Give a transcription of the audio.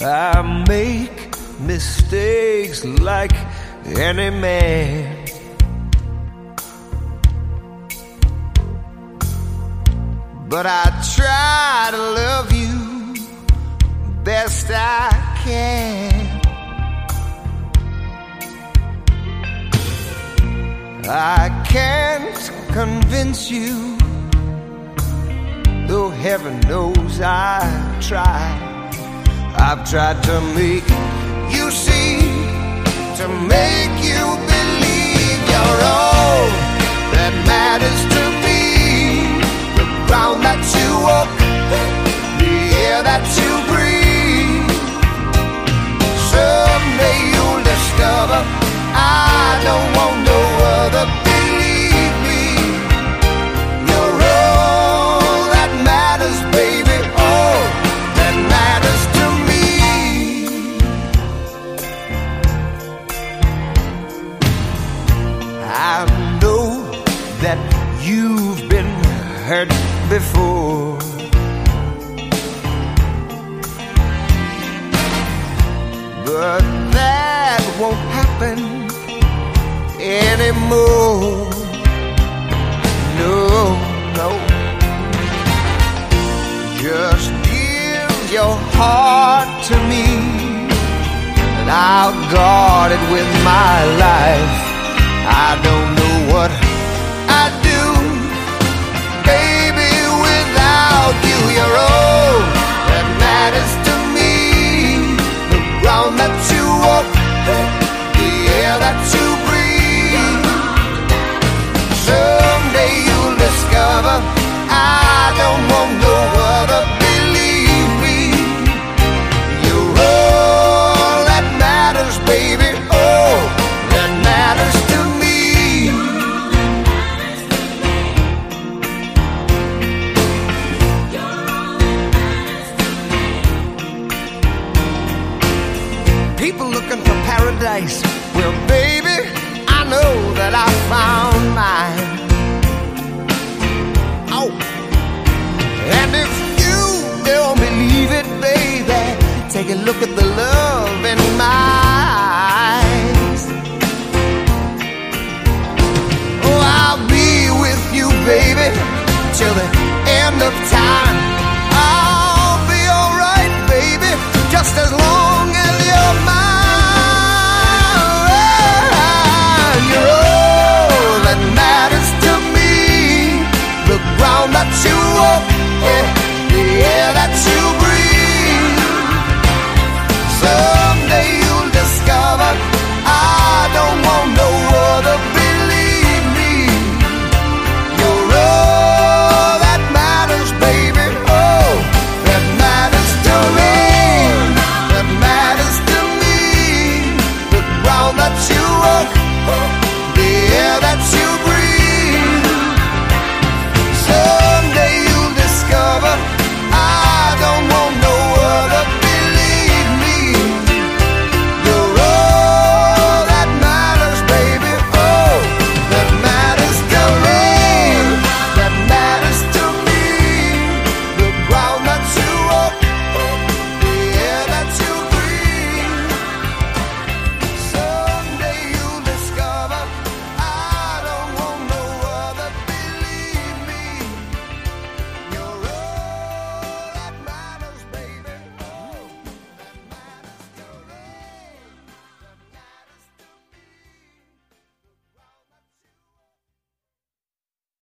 I make mistakes like any man. But I try to love you best I can. I can't convince you, though heaven knows I try. I've tried to make you see, to make you believe you're all I know that you've been hurt before. But that won't happen anymore. No, no. Just give your heart to me, and I'll guard it with my life. I don't people looking for paradise. Well, baby, I know that I found mine. Oh, and if you don't believe it, baby, take a look at the love in my eyes. Oh, I'll be with you, baby, till the end of time.